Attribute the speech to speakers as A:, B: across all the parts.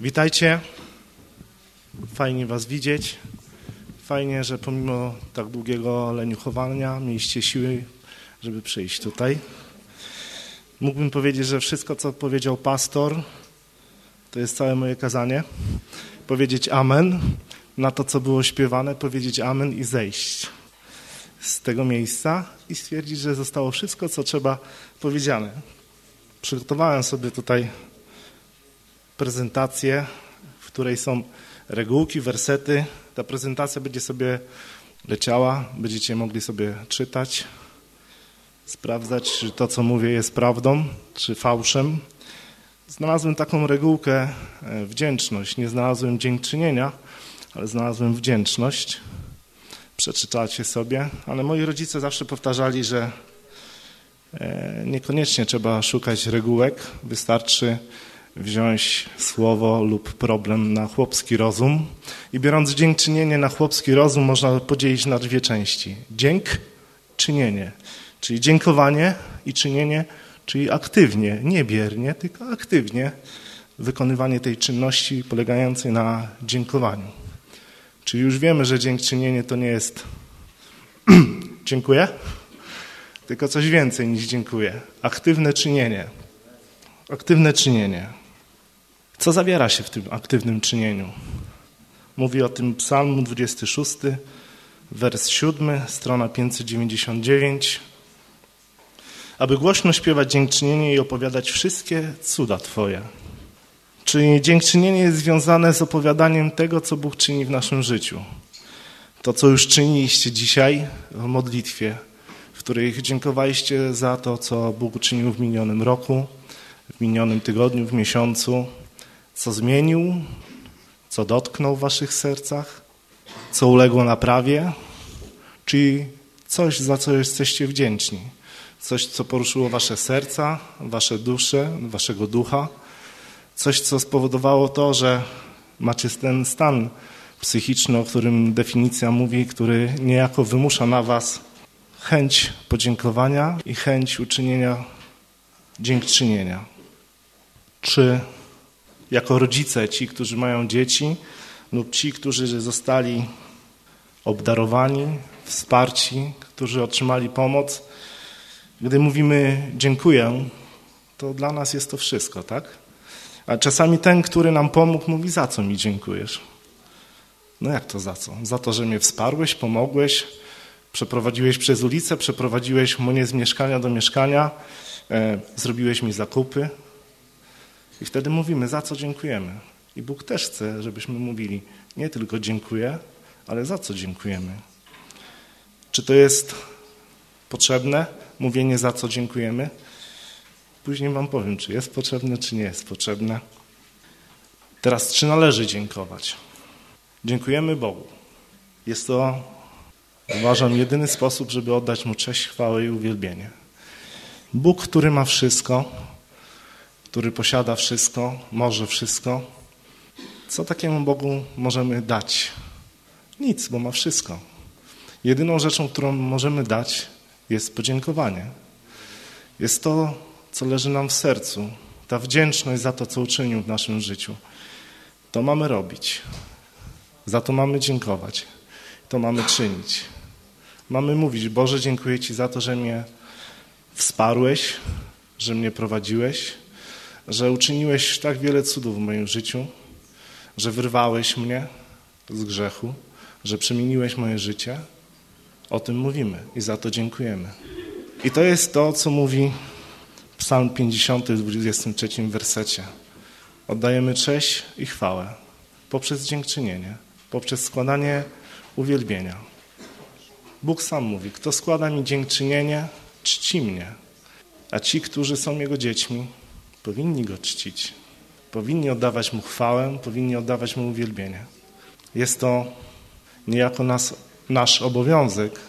A: Witajcie. Fajnie Was widzieć. Fajnie, że pomimo tak długiego leniuchowania mieliście siły, żeby przyjść tutaj. Mógłbym powiedzieć, że wszystko, co powiedział pastor, to jest całe moje kazanie. Powiedzieć amen na to, co było śpiewane, powiedzieć amen i zejść z tego miejsca i stwierdzić, że zostało wszystko, co trzeba powiedziane. Przygotowałem sobie tutaj prezentację, w której są regułki, wersety. Ta prezentacja będzie sobie leciała, będziecie mogli sobie czytać, sprawdzać, czy to, co mówię, jest prawdą, czy fałszem. Znalazłem taką regułkę e, wdzięczność. Nie znalazłem dziękczynienia, ale znalazłem wdzięczność. Przeczytacie sobie, ale moi rodzice zawsze powtarzali, że e, niekoniecznie trzeba szukać regułek, wystarczy wziąć słowo lub problem na chłopski rozum i biorąc dziękczynienie na chłopski rozum można podzielić na dwie części. Dzięk, czynienie, czyli dziękowanie i czynienie, czyli aktywnie, nie biernie, tylko aktywnie wykonywanie tej czynności polegającej na dziękowaniu. Czyli już wiemy, że dziękczynienie to nie jest dziękuję, tylko coś więcej niż dziękuję. Aktywne czynienie. Aktywne czynienie. Co zawiera się w tym aktywnym czynieniu? Mówi o tym Psalm 26, wers 7, strona 599. Aby głośno śpiewać dziękczynienie i opowiadać wszystkie cuda Twoje. Czyli dziękczynienie jest związane z opowiadaniem tego, co Bóg czyni w naszym życiu. To, co już czyniliście dzisiaj w modlitwie, w której dziękowaliście za to, co Bóg uczynił w minionym roku, w minionym tygodniu, w miesiącu, co zmienił, co dotknął w waszych sercach, co uległo naprawie, czyli coś, za co jesteście wdzięczni. Coś, co poruszyło wasze serca, wasze dusze, waszego ducha. Coś, co spowodowało to, że macie ten stan psychiczny, o którym definicja mówi, który niejako wymusza na was chęć podziękowania i chęć uczynienia dziękczynienia. Czy jako rodzice, ci, którzy mają dzieci lub ci, którzy zostali obdarowani, wsparci, którzy otrzymali pomoc. Gdy mówimy dziękuję, to dla nas jest to wszystko, tak? A czasami ten, który nam pomógł, mówi, za co mi dziękujesz? No jak to za co? Za to, że mnie wsparłeś, pomogłeś, przeprowadziłeś przez ulicę, przeprowadziłeś mnie z mieszkania do mieszkania, e, zrobiłeś mi zakupy, i wtedy mówimy, za co dziękujemy. I Bóg też chce, żebyśmy mówili nie tylko dziękuję, ale za co dziękujemy. Czy to jest potrzebne, mówienie za co dziękujemy? Później wam powiem, czy jest potrzebne, czy nie jest potrzebne. Teraz, czy należy dziękować? Dziękujemy Bogu. Jest to, uważam, jedyny sposób, żeby oddać Mu cześć, chwałę i uwielbienie. Bóg, który ma wszystko, który posiada wszystko, może wszystko, co takiemu Bogu możemy dać? Nic, bo ma wszystko. Jedyną rzeczą, którą możemy dać, jest podziękowanie. Jest to, co leży nam w sercu, ta wdzięczność za to, co uczynił w naszym życiu. To mamy robić. Za to mamy dziękować. To mamy czynić. Mamy mówić, Boże, dziękuję Ci za to, że mnie wsparłeś, że mnie prowadziłeś, że uczyniłeś tak wiele cudów w moim życiu, że wyrwałeś mnie z grzechu, że przemieniłeś moje życie. O tym mówimy i za to dziękujemy. I to jest to, co mówi Psalm 50 w 23 wersecie. Oddajemy cześć i chwałę poprzez dziękczynienie, poprzez składanie uwielbienia. Bóg sam mówi, kto składa mi dziękczynienie, czci mnie, a ci, którzy są Jego dziećmi, powinni Go czcić. Powinni oddawać Mu chwałę, powinni oddawać Mu uwielbienie. Jest to niejako nas, nasz obowiązek,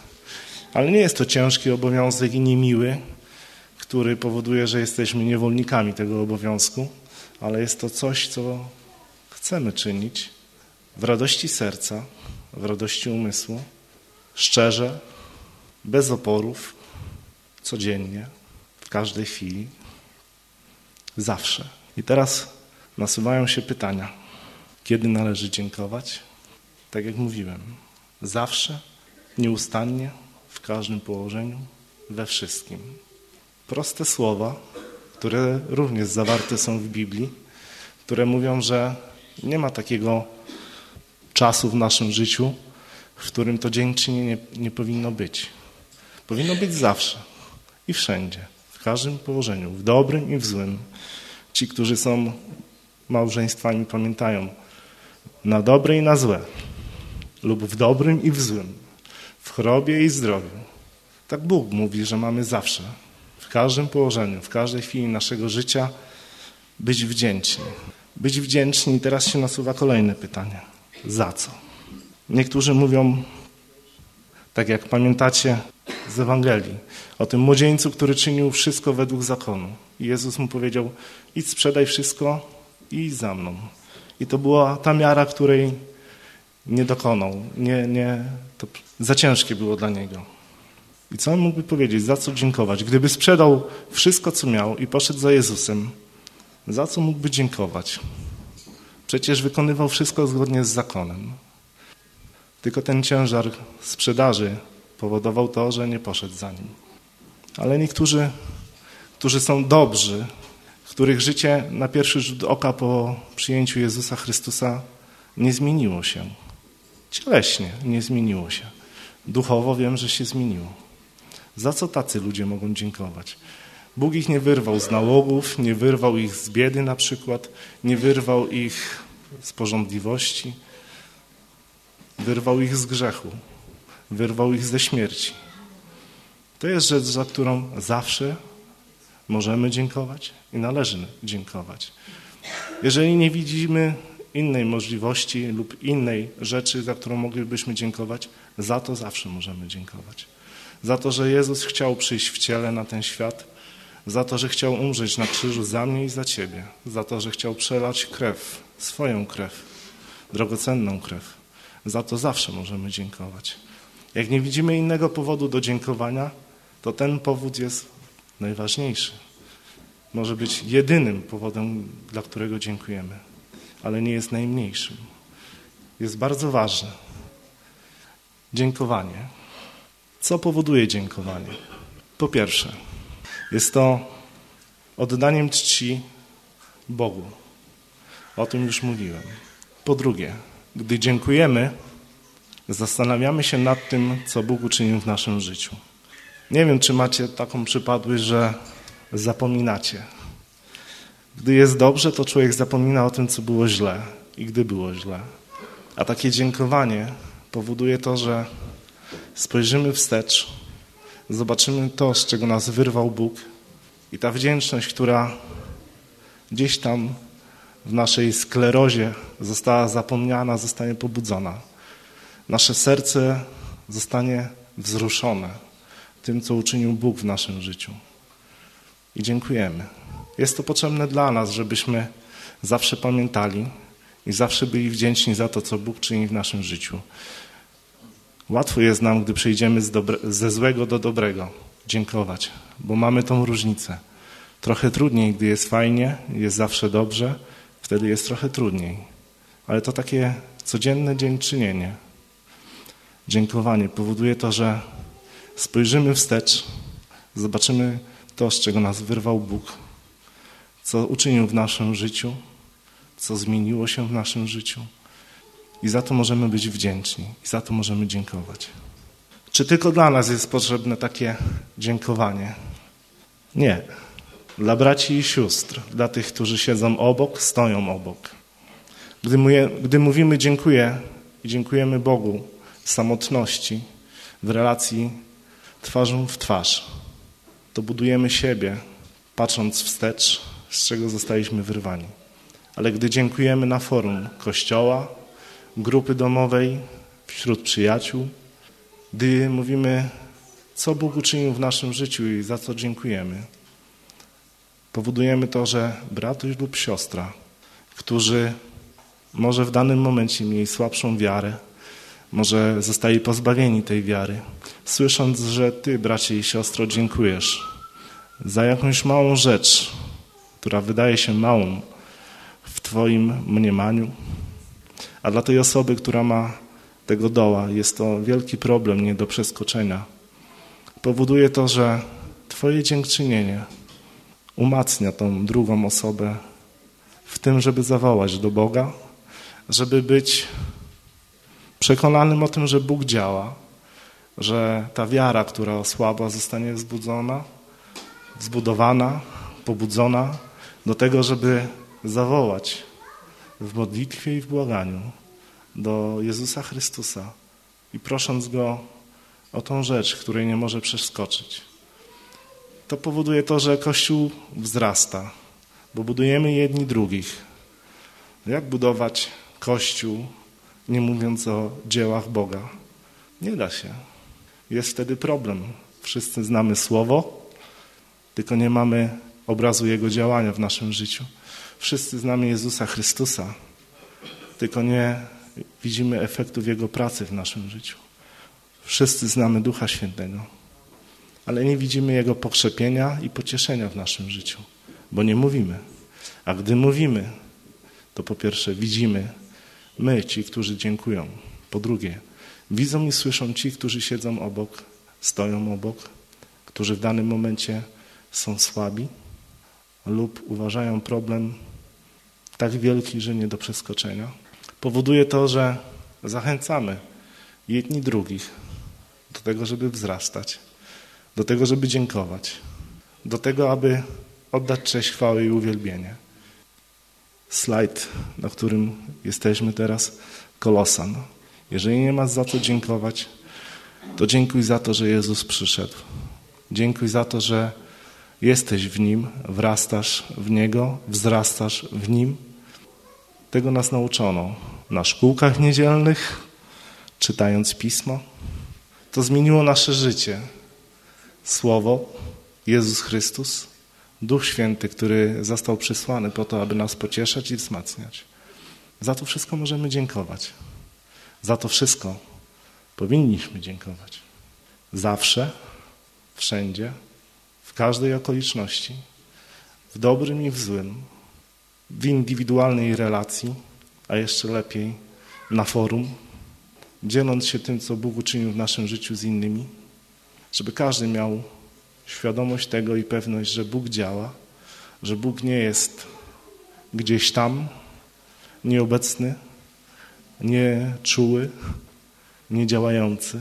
A: ale nie jest to ciężki obowiązek i niemiły, który powoduje, że jesteśmy niewolnikami tego obowiązku, ale jest to coś, co chcemy czynić w radości serca, w radości umysłu, szczerze, bez oporów, codziennie, w każdej chwili. Zawsze. I teraz nasuwają się pytania. Kiedy należy dziękować? Tak jak mówiłem, zawsze, nieustannie, w każdym położeniu, we wszystkim. Proste słowa, które również zawarte są w Biblii, które mówią, że nie ma takiego czasu w naszym życiu, w którym to dziękczynienie nie, nie powinno być. Powinno być zawsze i wszędzie, każdym położeniu, w dobrym i w złym. Ci, którzy są małżeństwami, pamiętają na dobre i na złe, lub w dobrym i w złym, w chorobie i zdrowiu. Tak Bóg mówi, że mamy zawsze, w każdym położeniu, w każdej chwili naszego życia być wdzięczni. Być wdzięczni teraz się nasuwa kolejne pytanie. Za co? Niektórzy mówią, tak jak pamiętacie z Ewangelii, o tym młodzieńcu, który czynił wszystko według zakonu. I Jezus mu powiedział, idź sprzedaj wszystko i idź za mną. I to była ta miara, której nie dokonał. Nie, nie, to za ciężkie było dla niego. I co on mógłby powiedzieć? Za co dziękować? Gdyby sprzedał wszystko, co miał i poszedł za Jezusem, za co mógłby dziękować? Przecież wykonywał wszystko zgodnie z zakonem. Tylko ten ciężar sprzedaży powodował to, że nie poszedł za nim. Ale niektórzy, którzy są dobrzy, których życie na pierwszy rzut oka po przyjęciu Jezusa Chrystusa nie zmieniło się. Cieleśnie nie zmieniło się. Duchowo wiem, że się zmieniło. Za co tacy ludzie mogą dziękować? Bóg ich nie wyrwał z nałogów, nie wyrwał ich z biedy na przykład, nie wyrwał ich z porządliwości, wyrwał ich z grzechu, wyrwał ich ze śmierci. To jest rzecz, za którą zawsze możemy dziękować i należy dziękować. Jeżeli nie widzimy innej możliwości lub innej rzeczy, za którą moglibyśmy dziękować, za to zawsze możemy dziękować. Za to, że Jezus chciał przyjść w ciele na ten świat, za to, że chciał umrzeć na krzyżu za mnie i za Ciebie, za to, że chciał przelać krew, swoją krew, drogocenną krew. Za to zawsze możemy dziękować. Jak nie widzimy innego powodu do dziękowania, to ten powód jest najważniejszy. Może być jedynym powodem, dla którego dziękujemy, ale nie jest najmniejszym. Jest bardzo ważne. Dziękowanie. Co powoduje dziękowanie? Po pierwsze, jest to oddaniem czci Bogu. O tym już mówiłem. Po drugie, gdy dziękujemy, zastanawiamy się nad tym, co Bóg uczynił w naszym życiu. Nie wiem, czy macie taką przypadłość, że zapominacie. Gdy jest dobrze, to człowiek zapomina o tym, co było źle i gdy było źle. A takie dziękowanie powoduje to, że spojrzymy wstecz, zobaczymy to, z czego nas wyrwał Bóg i ta wdzięczność, która gdzieś tam w naszej sklerozie została zapomniana, zostanie pobudzona. Nasze serce zostanie wzruszone tym, co uczynił Bóg w naszym życiu. I dziękujemy. Jest to potrzebne dla nas, żebyśmy zawsze pamiętali i zawsze byli wdzięczni za to, co Bóg czyni w naszym życiu. Łatwo jest nam, gdy przejdziemy ze złego do dobrego, dziękować, bo mamy tą różnicę. Trochę trudniej, gdy jest fajnie, jest zawsze dobrze, wtedy jest trochę trudniej. Ale to takie codzienne dziękczynienie, dziękowanie powoduje to, że spojrzymy wstecz, zobaczymy to, z czego nas wyrwał Bóg, co uczynił w naszym życiu, co zmieniło się w naszym życiu. I za to możemy być wdzięczni, i za to możemy dziękować. Czy tylko dla nas jest potrzebne takie dziękowanie? Nie. Dla braci i sióstr, dla tych, którzy siedzą obok, stoją obok. Gdy, gdy mówimy dziękuję i dziękujemy Bogu samotności, w relacji twarzą w twarz, to budujemy siebie, patrząc wstecz, z czego zostaliśmy wyrwani. Ale gdy dziękujemy na forum kościoła, grupy domowej, wśród przyjaciół, gdy mówimy, co Bóg uczynił w naszym życiu i za co dziękujemy, powodujemy to, że brat lub siostra, którzy może w danym momencie mieli słabszą wiarę, może zostali pozbawieni tej wiary, słysząc, że Ty, bracie i siostro, dziękujesz za jakąś małą rzecz, która wydaje się małą w Twoim mniemaniu. A dla tej osoby, która ma tego doła, jest to wielki problem nie do przeskoczenia. Powoduje to, że Twoje dziękczynienie umacnia tą drugą osobę w tym, żeby zawołać do Boga, żeby być przekonanym o tym, że Bóg działa, że ta wiara, która osłabła, zostanie wzbudzona, zbudowana, pobudzona do tego, żeby zawołać w modlitwie i w błaganiu do Jezusa Chrystusa i prosząc Go o tą rzecz, której nie może przeskoczyć. To powoduje to, że Kościół wzrasta, bo budujemy jedni drugich. Jak budować Kościół, nie mówiąc o dziełach Boga? Nie da się. Jest wtedy problem. Wszyscy znamy Słowo, tylko nie mamy obrazu Jego działania w naszym życiu. Wszyscy znamy Jezusa Chrystusa, tylko nie widzimy efektów Jego pracy w naszym życiu. Wszyscy znamy Ducha Świętego, ale nie widzimy Jego pokrzepienia i pocieszenia w naszym życiu, bo nie mówimy. A gdy mówimy, to po pierwsze widzimy my, ci, którzy dziękują. Po drugie, widzą i słyszą ci, którzy siedzą obok, stoją obok, którzy w danym momencie są słabi lub uważają problem tak wielki, że nie do przeskoczenia. Powoduje to, że zachęcamy jedni drugich do tego, żeby wzrastać, do tego, żeby dziękować, do tego, aby oddać cześć, chwałę i uwielbienie. Slajd, na którym jesteśmy teraz, Kolosan. Jeżeli nie masz za co dziękować, to dziękuj za to, że Jezus przyszedł. Dziękuj za to, że jesteś w Nim, wrastasz w Niego, wzrastasz w Nim. Tego nas nauczono na szkółkach niedzielnych, czytając Pismo. To zmieniło nasze życie. Słowo, Jezus Chrystus, Duch Święty, który został przysłany po to, aby nas pocieszać i wzmacniać. Za to wszystko możemy dziękować. Za to wszystko powinniśmy dziękować. Zawsze, wszędzie, w każdej okoliczności, w dobrym i w złym, w indywidualnej relacji, a jeszcze lepiej na forum, dzieląc się tym, co Bóg uczynił w naszym życiu z innymi, żeby każdy miał świadomość tego i pewność, że Bóg działa, że Bóg nie jest gdzieś tam, nieobecny, nieczuły, niedziałający,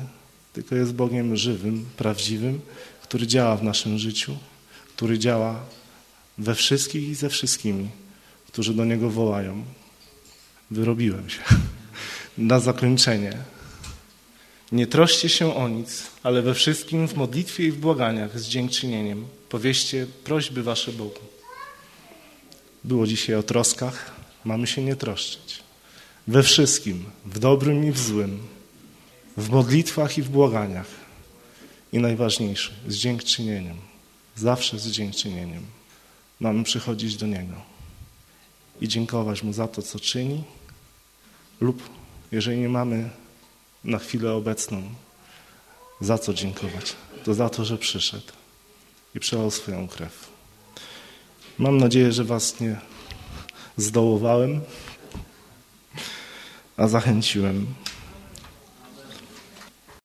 A: tylko jest Bogiem żywym, prawdziwym, który działa w naszym życiu, który działa we wszystkich i ze wszystkimi, którzy do Niego wołają. Wyrobiłem się. Na zakończenie. Nie troszcie się o nic, ale we wszystkim w modlitwie i w błaganiach z dziękczynieniem powieście prośby wasze Bogu. Było dzisiaj o troskach, mamy się nie troszczyć. We wszystkim, w dobrym i w złym, w modlitwach i w błaganiach. I najważniejsze, z dziękczynieniem. Zawsze z dziękczynieniem. Mamy przychodzić do Niego i dziękować Mu za to, co czyni, lub jeżeli nie mamy na chwilę obecną za co dziękować, to za to, że przyszedł i przelał swoją krew. Mam nadzieję, że Was nie zdołowałem, a zachęciłem.